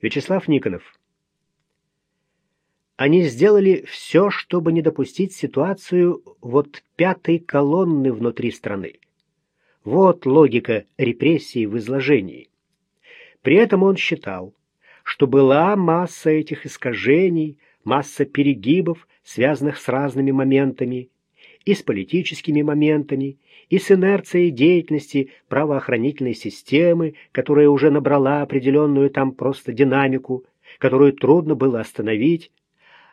Вячеслав Никонов. Они сделали все, чтобы не допустить ситуацию вот пятой колонны внутри страны. Вот логика репрессий в изложении. При этом он считал, что была масса этих искажений, масса перегибов, связанных с разными моментами, и с политическими моментами, и с инерцией деятельности правоохранительной системы, которая уже набрала определенную там просто динамику, которую трудно было остановить.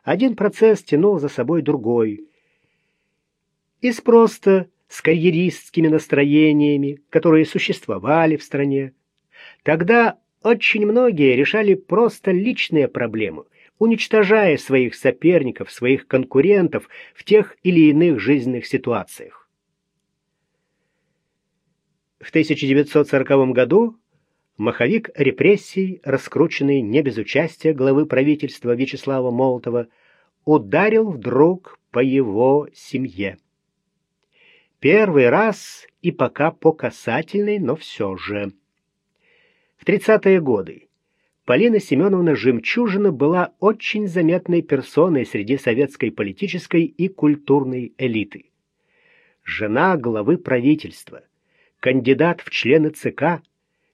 Один процесс тянул за собой другой. И с просто с карьеристскими настроениями, которые существовали в стране. Тогда очень многие решали просто личные проблемы, уничтожая своих соперников, своих конкурентов в тех или иных жизненных ситуациях. В 1940 году маховик репрессий, раскрученный не без участия главы правительства Вячеслава Молотова, ударил вдруг по его семье. Первый раз и пока по касательной, но все же. В 30-е годы Полина Семеновна Жемчужина была очень заметной персоной среди советской политической и культурной элиты. Жена главы правительства, кандидат в члены ЦК,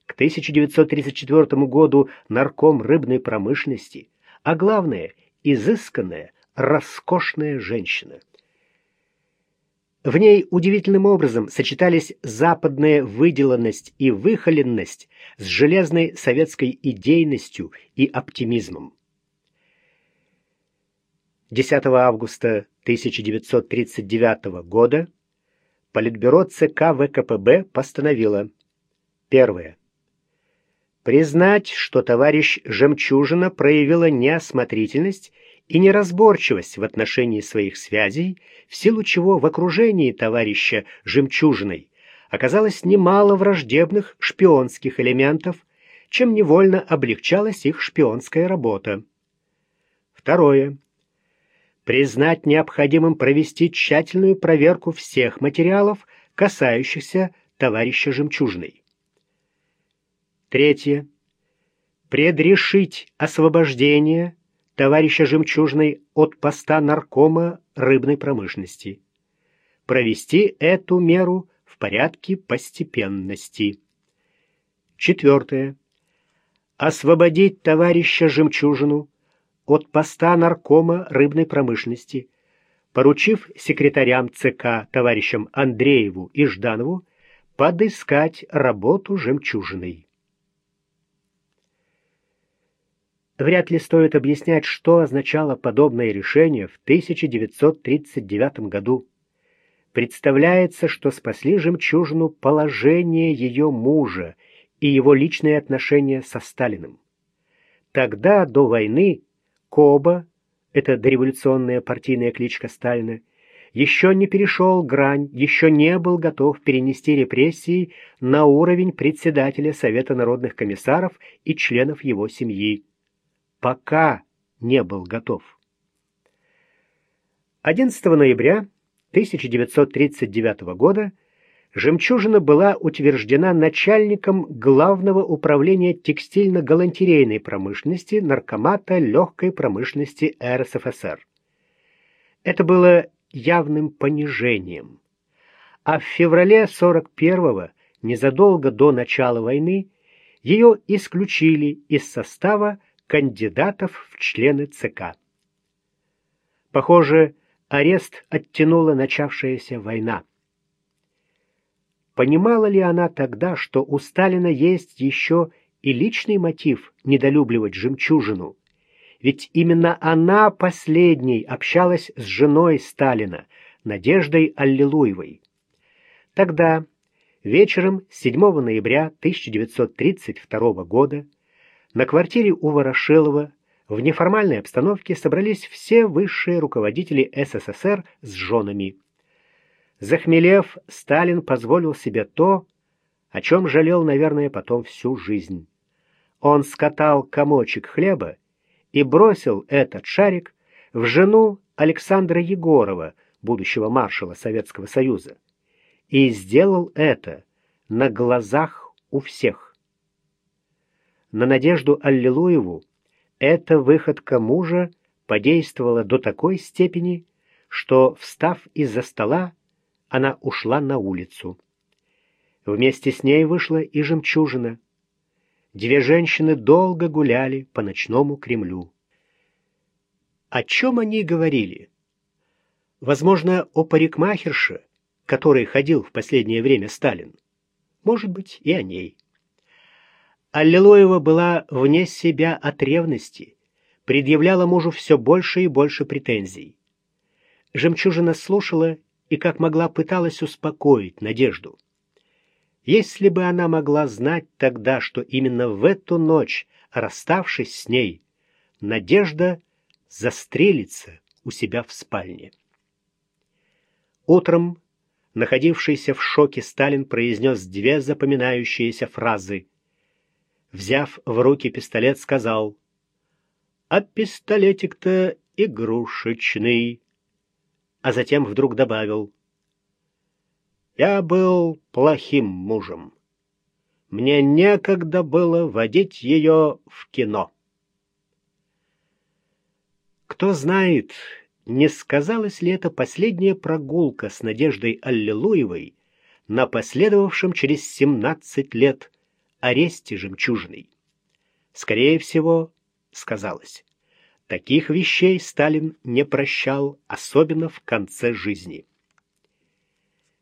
к 1934 году нарком рыбной промышленности, а главное, изысканная, роскошная женщина. В ней удивительным образом сочетались западная выделанность и выхоленность с железной советской идейностью и оптимизмом. 10 августа 1939 года Политбюро ЦК ВКПБ постановило Первое. Признать, что товарищ Жемчужина проявила неосмотрительность и неразборчивость в отношении своих связей, в силу чего в окружении товарища Жемчужиной оказалось немало враждебных шпионских элементов, чем невольно облегчалась их шпионская работа. Второе. Признать необходимым провести тщательную проверку всех материалов, касающихся товарища Жемчужной. Третье. Предрешить освобождение товарища Жемчужной от поста наркома рыбной промышленности. Провести эту меру в порядке постепенности. Четвертое. Освободить товарища Жемчужину от поста наркома рыбной промышленности, поручив секретарям ЦК товарищам Андрееву и Жданову подыскать работу Жемчужиной. Вряд ли стоит объяснять, что означало подобное решение в 1939 году. Представляется, что спасли жемчужину положение ее мужа и его личные отношения со Сталиным. Тогда, до войны, Коба, это дореволюционная партийная кличка Сталина, еще не перешел грань, еще не был готов перенести репрессии на уровень председателя Совета народных комиссаров и членов его семьи пока не был готов. 11 ноября 1939 года «Жемчужина» была утверждена начальником Главного управления текстильно-галантерейной промышленности Наркомата легкой промышленности РСФСР. Это было явным понижением. А в феврале 41-го, незадолго до начала войны, ее исключили из состава кандидатов в члены ЦК. Похоже, арест оттянула начавшаяся война. Понимала ли она тогда, что у Сталина есть еще и личный мотив недолюбливать жемчужину? Ведь именно она последней общалась с женой Сталина, Надеждой Аллилуевой. Тогда, вечером 7 ноября 1932 года, на квартире у Ворошилова в неформальной обстановке собрались все высшие руководители СССР с женами. Захмелев, Сталин позволил себе то, о чем жалел, наверное, потом всю жизнь. Он скатал комочек хлеба и бросил этот шарик в жену Александра Егорова, будущего маршала Советского Союза. И сделал это на глазах у всех. на Надежду Аллилуеву эта выходка мужа подействовала до такой степени, что, встав из-за стола, она ушла на улицу. Вместе с ней вышла и жемчужина. Две женщины долго гуляли по ночному Кремлю. О чем они говорили? Возможно, о парикмахерше, который ходил в последнее время Сталин. Может быть, и о ней. Аллилуева была вне себя от ревности, предъявляла мужу все больше и больше претензий. Жемчужина слушала и как могла пыталась успокоить Надежду. Если бы она могла знать тогда, что именно в эту ночь, расставшись с ней, Надежда застрелится у себя в спальне. Утром, находившийся в шоке, Сталин произнес две запоминающиеся фразы. Взяв в руки пистолет, сказал, «А пистолетик-то игрушечный» а затем вдруг добавил. «Я был плохим мужем. Мне некогда было водить ее в кино». Кто знает, не сказалась ли это последняя прогулка с Надеждой Аллилуевой на последовавшем через семнадцать лет аресте жемчужной. Скорее всего, сказалось. Таких вещей Сталин не прощал, особенно в конце жизни.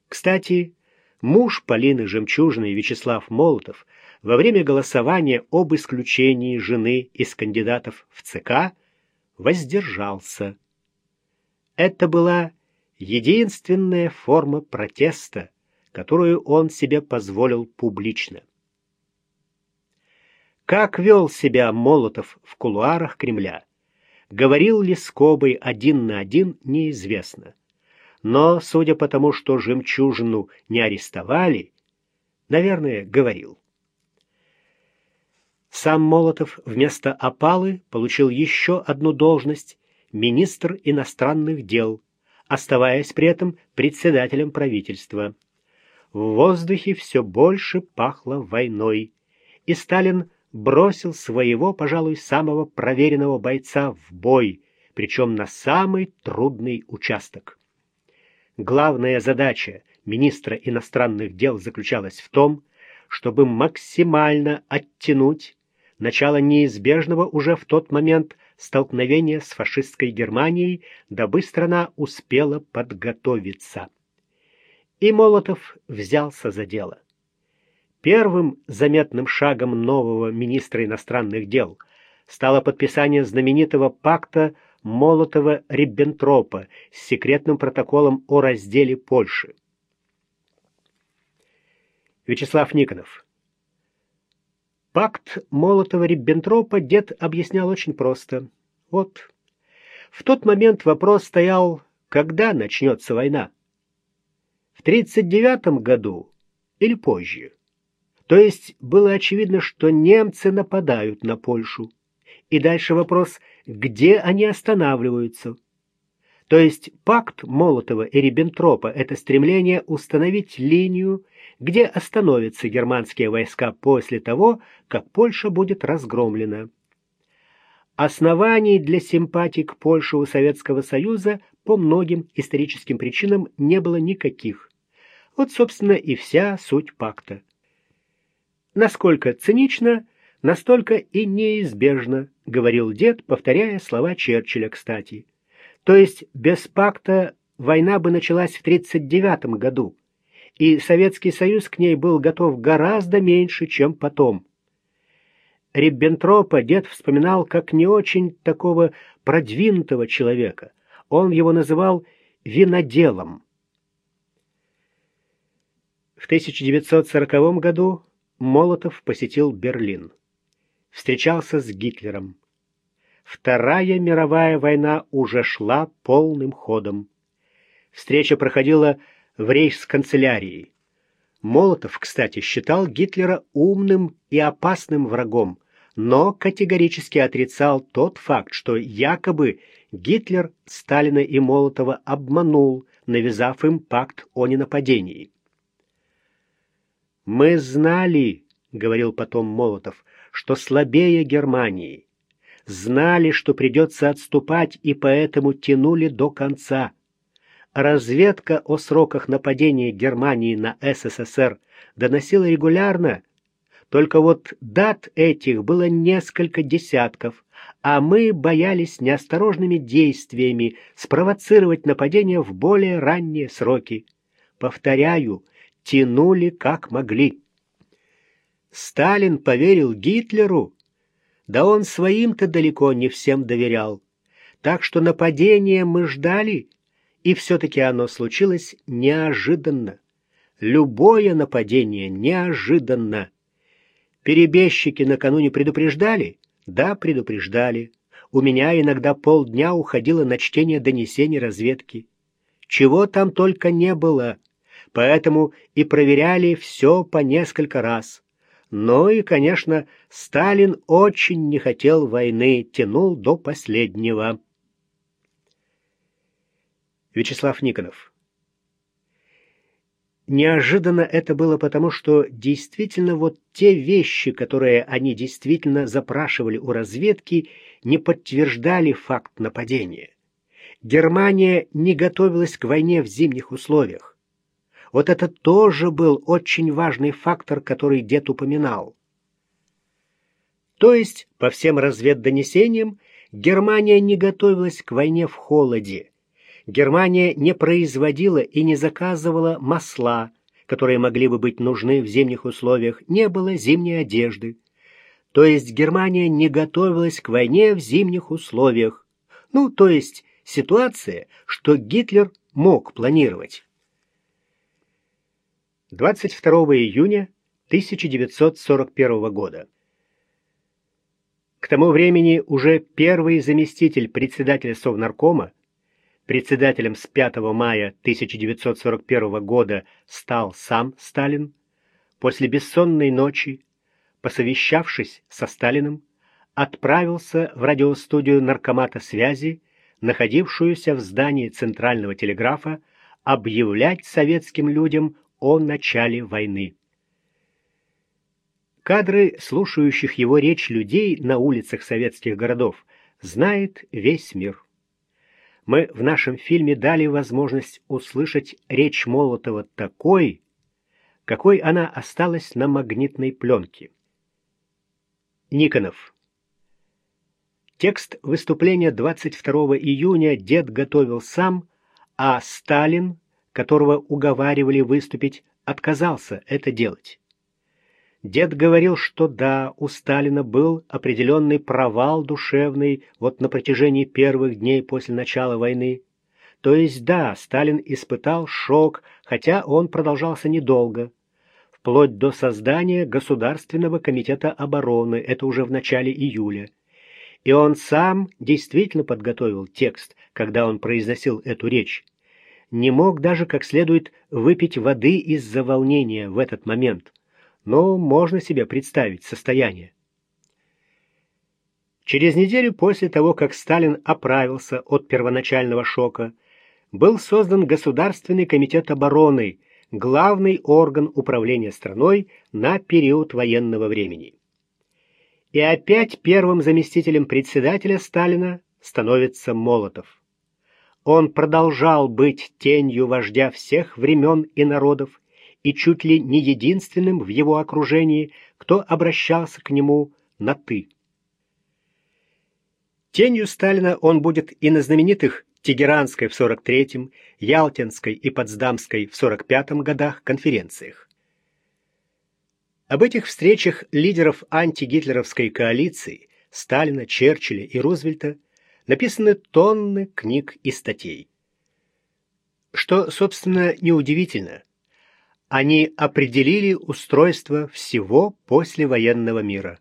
Кстати, муж Полины Жемчужной Вячеслав Молотов во время голосования об исключении жены из кандидатов в ЦК воздержался. Это была единственная форма протеста, которую он себе позволил публично. Как вел себя Молотов в кулуарах Кремля, Говорил ли с Кобой один на один, неизвестно. Но, судя по тому, что жемчужину не арестовали, наверное, говорил. Сам Молотов вместо опалы получил еще одну должность – министр иностранных дел, оставаясь при этом председателем правительства. В воздухе все больше пахло войной, и Сталин бросил своего, пожалуй, самого проверенного бойца в бой, причем на самый трудный участок. Главная задача министра иностранных дел заключалась в том, чтобы максимально оттянуть начало неизбежного уже в тот момент столкновения с фашистской Германией, дабы страна успела подготовиться. И Молотов взялся за дело. Первым заметным шагом нового министра иностранных дел стало подписание знаменитого пакта Молотова-Риббентропа с секретным протоколом о разделе Польши. Вячеслав Никонов Пакт Молотова-Риббентропа дед объяснял очень просто. Вот, в тот момент вопрос стоял, когда начнется война. В 1939 году или позже. То есть было очевидно, что немцы нападают на Польшу. И дальше вопрос, где они останавливаются. То есть пакт Молотова и Риббентропа – это стремление установить линию, где остановятся германские войска после того, как Польша будет разгромлена. Оснований для симпатий к Польше у Советского Союза по многим историческим причинам не было никаких. Вот, собственно, и вся суть пакта. Насколько цинично, настолько и неизбежно, говорил дед, повторяя слова Черчилля, кстати. То есть без пакта война бы началась в 1939 году, и Советский Союз к ней был готов гораздо меньше, чем потом. Риббентропа дед вспоминал как не очень такого продвинутого человека. Он его называл виноделом. В 1940 году Молотов посетил Берлин. Встречался с Гитлером. Вторая мировая война уже шла полным ходом. Встреча проходила в рейхсканцелярии. Молотов, кстати, считал Гитлера умным и опасным врагом, но категорически отрицал тот факт, что якобы Гитлер Сталина и Молотова обманул, навязав им пакт о ненападении. «Мы знали, — говорил потом Молотов, — что слабее Германии, знали, что придется отступать, и поэтому тянули до конца. Разведка о сроках нападения Германии на СССР доносила регулярно, только вот дат этих было несколько десятков, а мы боялись неосторожными действиями спровоцировать нападение в более ранние сроки. Повторяю, тянули как могли. Сталин поверил Гитлеру, да он своим-то далеко не всем доверял. Так что нападение мы ждали, и все-таки оно случилось неожиданно. Любое нападение неожиданно. Перебежчики накануне предупреждали? Да, предупреждали. У меня иногда полдня уходило на чтение донесений разведки. Чего там только не было. Поэтому и проверяли все по несколько раз. Но и, конечно, Сталин очень не хотел войны, тянул до последнего. Вячеслав Никонов Неожиданно это было потому, что действительно вот те вещи, которые они действительно запрашивали у разведки, не подтверждали факт нападения. Германия не готовилась к войне в зимних условиях. Вот это тоже был очень важный фактор, который дед упоминал. То есть, по всем разведдонесениям, Германия не готовилась к войне в холоде. Германия не производила и не заказывала масла, которые могли бы быть нужны в зимних условиях, не было зимней одежды. То есть Германия не готовилась к войне в зимних условиях. Ну, то есть ситуация, что Гитлер мог планировать. 22 июня 1941 года. К тому времени уже первый заместитель председателя Совнаркома, председателем с 5 мая 1941 года стал сам Сталин, после бессонной ночи, посовещавшись со Сталиным, отправился в радиостудию Наркомата связи, находившуюся в здании Центрального телеграфа, объявлять советским людям о начале войны. Кадры слушающих его речь людей на улицах советских городов знает весь мир. Мы в нашем фильме дали возможность услышать речь Молотова такой, какой она осталась на магнитной пленке. Никонов. Текст выступления 22 июня дед готовил сам, а Сталин которого уговаривали выступить, отказался это делать. Дед говорил, что да, у Сталина был определенный провал душевный вот на протяжении первых дней после начала войны. То есть да, Сталин испытал шок, хотя он продолжался недолго. Вплоть до создания Государственного комитета обороны, это уже в начале июля. И он сам действительно подготовил текст, когда он произносил эту речь не мог даже как следует выпить воды из-за волнения в этот момент. Но можно себе представить состояние. Через неделю после того, как Сталин оправился от первоначального шока, был создан Государственный комитет обороны, главный орган управления страной на период военного времени. И опять первым заместителем председателя Сталина становится Молотов он продолжал быть тенью вождя всех времен и народов и чуть ли не единственным в его окружении, кто обращался к нему на «ты». Тенью Сталина он будет и на знаменитых Тегеранской в 43-м, Ялтинской и Потсдамской в 45-м годах конференциях. Об этих встречах лидеров антигитлеровской коалиции Сталина, Черчилля и Рузвельта – написаны тонны книг и статей. Что, собственно, неудивительно. Они определили устройство всего послевоенного мира.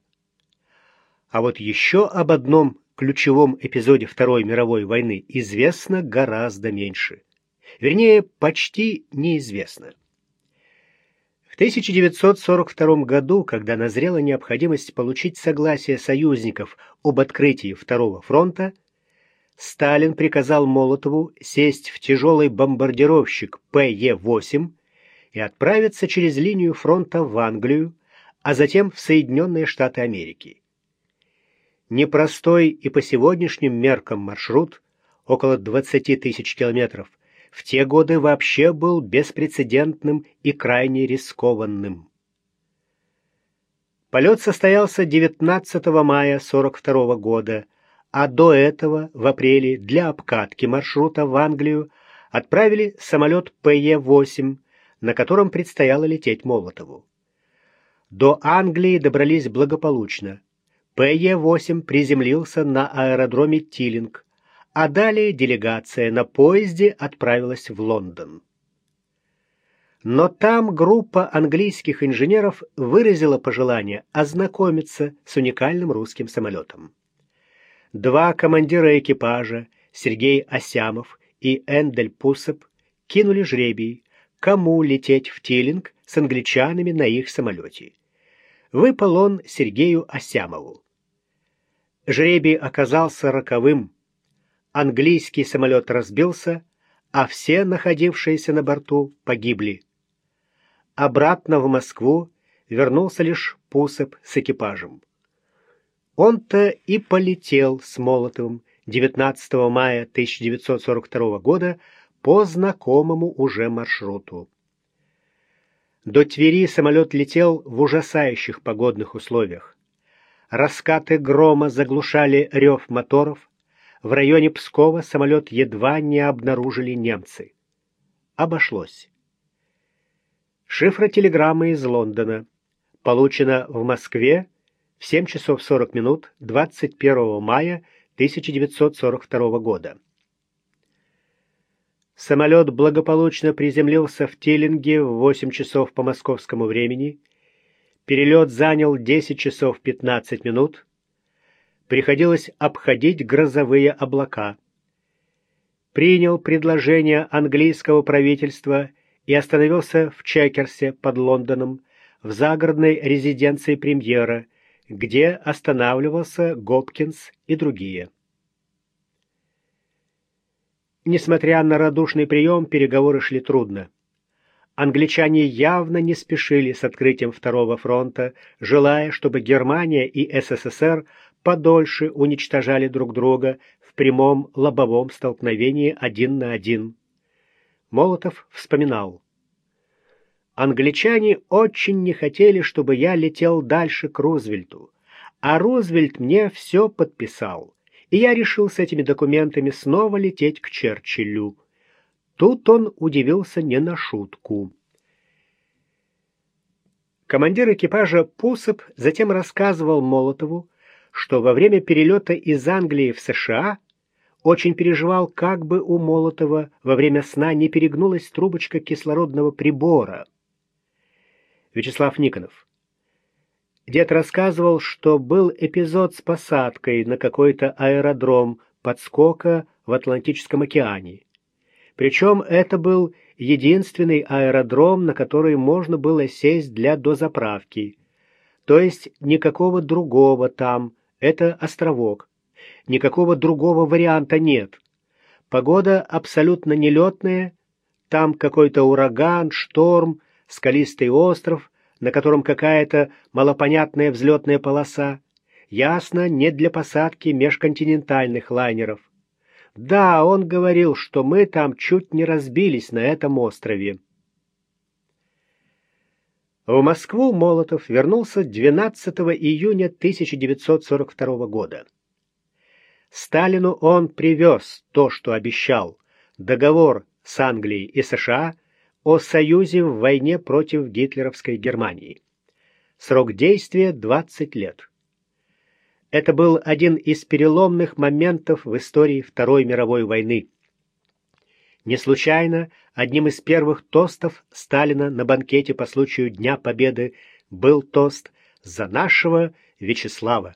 А вот еще об одном ключевом эпизоде Второй мировой войны известно гораздо меньше. Вернее, почти неизвестно. В 1942 году, когда назрела необходимость получить согласие союзников об открытии Второго фронта, Сталин приказал Молотову сесть в тяжелый бомбардировщик ПЕ-8 и отправиться через линию фронта в Англию, а затем в Соединенные Штаты Америки. Непростой и по сегодняшним меркам маршрут, около 20 тысяч километров, в те годы вообще был беспрецедентным и крайне рискованным. Полет состоялся 19 мая 1942 года, а до этого, в апреле, для обкатки маршрута в Англию отправили самолет ПЕ-8, на котором предстояло лететь Молотову. До Англии добрались благополучно. ПЕ-8 приземлился на аэродроме Тилинг, а далее делегация на поезде отправилась в Лондон. Но там группа английских инженеров выразила пожелание ознакомиться с уникальным русским самолетом. Два командира экипажа, Сергей Осямов и Эндель Пусып, кинули жребий, кому лететь в Тилинг с англичанами на их самолете. Выпал он Сергею Осямову. Жребий оказался роковым. Английский самолет разбился, а все находившиеся на борту погибли. Обратно в Москву вернулся лишь Пусып с экипажем. Он-то и полетел с Молотовым 19 мая 1942 года по знакомому уже маршруту. До Твери самолет летел в ужасающих погодных условиях. Раскаты грома заглушали рев моторов. В районе Пскова самолет едва не обнаружили немцы. Обошлось. Шифротелеграмма из Лондона. Получена в Москве в 7 часов 40 минут 21 мая 1942 года. Самолет благополучно приземлился в Тиллинге в 8 часов по московскому времени. Перелет занял 10 часов 15 минут. Приходилось обходить грозовые облака. Принял предложение английского правительства и остановился в Чекерсе под Лондоном, в загородной резиденции премьера, где останавливался Гопкинс и другие. Несмотря на радушный прием, переговоры шли трудно. Англичане явно не спешили с открытием Второго фронта, желая, чтобы Германия и СССР подольше уничтожали друг друга в прямом лобовом столкновении один на один. Молотов вспоминал. Англичане очень не хотели, чтобы я летел дальше к Рузвельту, а Рузвельт мне все подписал, и я решил с этими документами снова лететь к Черчиллю. Тут он удивился не на шутку. Командир экипажа Пусып затем рассказывал Молотову, что во время перелета из Англии в США очень переживал, как бы у Молотова во время сна не перегнулась трубочка кислородного прибора. Вячеслав Никонов. Дед рассказывал, что был эпизод с посадкой на какой-то аэродром подскока в Атлантическом океане. Причем это был единственный аэродром, на который можно было сесть для дозаправки. То есть никакого другого там, это островок. Никакого другого варианта нет. Погода абсолютно нелетная, там какой-то ураган, шторм, скалистый остров, на котором какая-то малопонятная взлетная полоса. Ясно, не для посадки межконтинентальных лайнеров. Да, он говорил, что мы там чуть не разбились на этом острове. В Москву Молотов вернулся 12 июня 1942 года. Сталину он привез то, что обещал, договор с Англией и США о союзе в войне против гитлеровской Германии. Срок действия 20 лет. Это был один из переломных моментов в истории Второй мировой войны. Не случайно одним из первых тостов Сталина на банкете по случаю Дня Победы был тост «За нашего Вячеслава».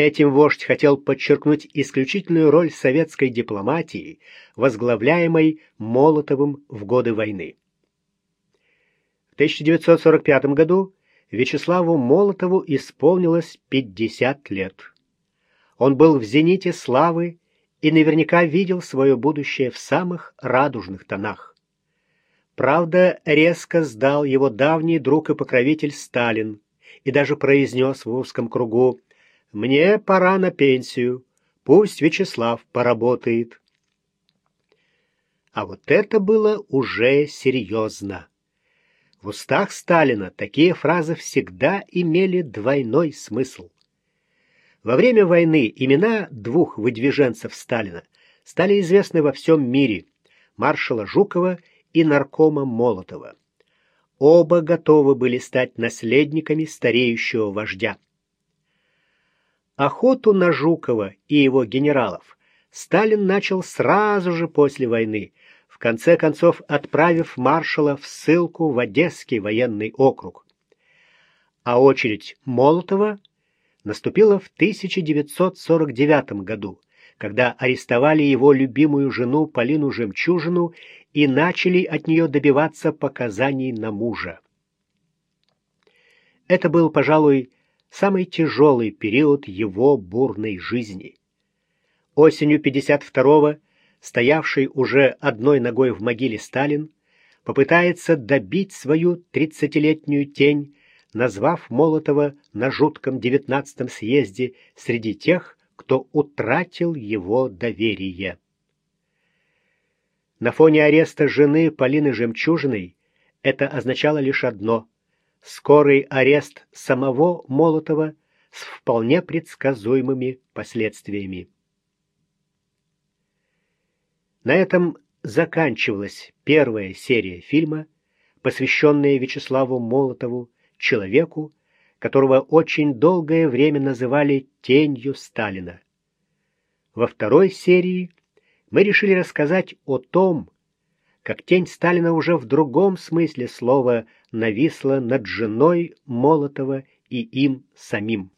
Этим вождь хотел подчеркнуть исключительную роль советской дипломатии, возглавляемой Молотовым в годы войны. В 1945 году Вячеславу Молотову исполнилось 50 лет. Он был в зените славы и наверняка видел свое будущее в самых радужных тонах. Правда, резко сдал его давний друг и покровитель Сталин и даже произнес в узком кругу «Мне пора на пенсию, пусть Вячеслав поработает». А вот это было уже серьезно. В устах Сталина такие фразы всегда имели двойной смысл. Во время войны имена двух выдвиженцев Сталина стали известны во всем мире – маршала Жукова и наркома Молотова. Оба готовы были стать наследниками стареющего вождя. Охоту на Жукова и его генералов Сталин начал сразу же после войны, в конце концов отправив маршала в ссылку в Одесский военный округ. А очередь Молотова наступила в 1949 году, когда арестовали его любимую жену Полину Жемчужину и начали от нее добиваться показаний на мужа. Это был, пожалуй, самый тяжелый период его бурной жизни. Осенью 52-го, стоявший уже одной ногой в могиле Сталин, попытается добить свою тридцатилетнюю тень, назвав Молотова на жутком девятнадцатом съезде среди тех, кто утратил его доверие. На фоне ареста жены Полины Жемчужиной это означало лишь одно — скорый арест самого Молотова с вполне предсказуемыми последствиями. На этом заканчивалась первая серия фильма, посвященная Вячеславу Молотову, человеку, которого очень долгое время называли «тенью Сталина». Во второй серии мы решили рассказать о том, как тень Сталина уже в другом смысле слова нависла над женой Молотова и им самим.